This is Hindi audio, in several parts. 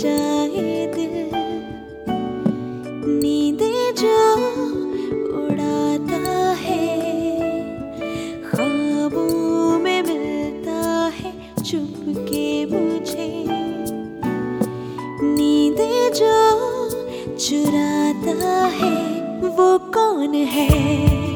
जाए दिल। नींदे जो उड़ाता है, ख्वाबों में मिलता है चुपके मुझे। नींद जो चुराता है, वो कौन है?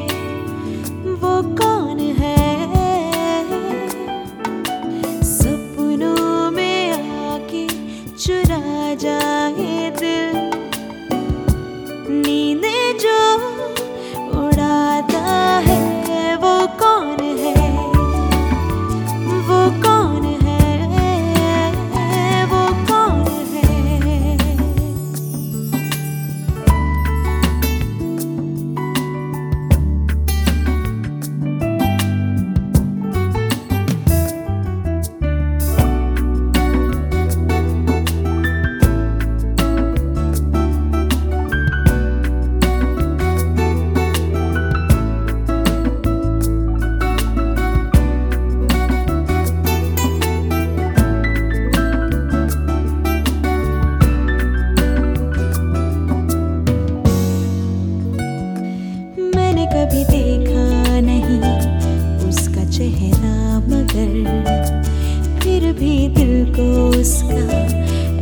भी दिल को उसका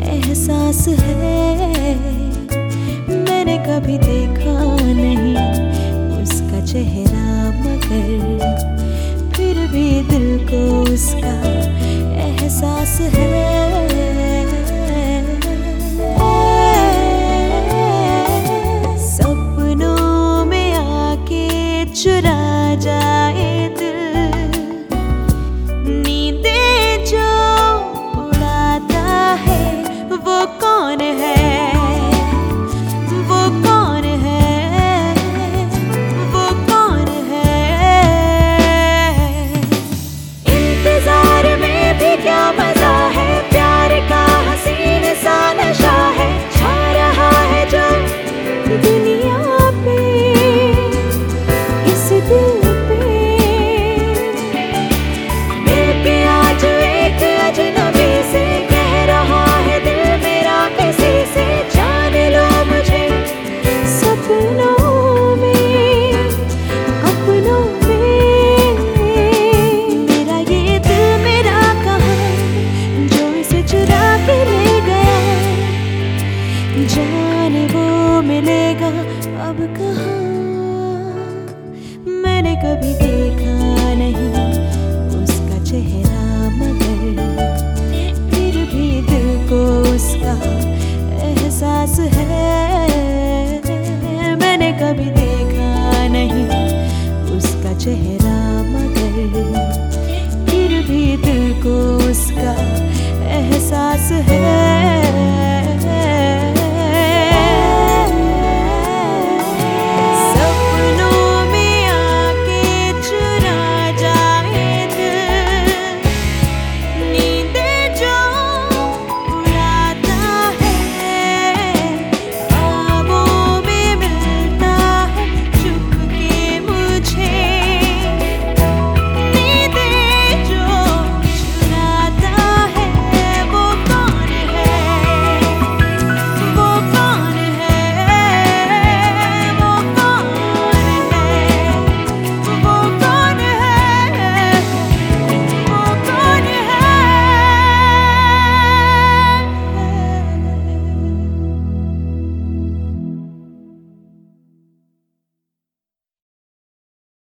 एहसास है। मैंने कभी देखा नहीं उसका चेहरा, मगर फिर भी दिल को उसका एहसास है। चुरा कभी देखा नहीं। उसका चेहरा मगर फिर भी दिल को उसका एहसास है। मैंने कभी देखा नहीं। उसका चेहरा मगर फिर भी दिल को उसका एहसास है।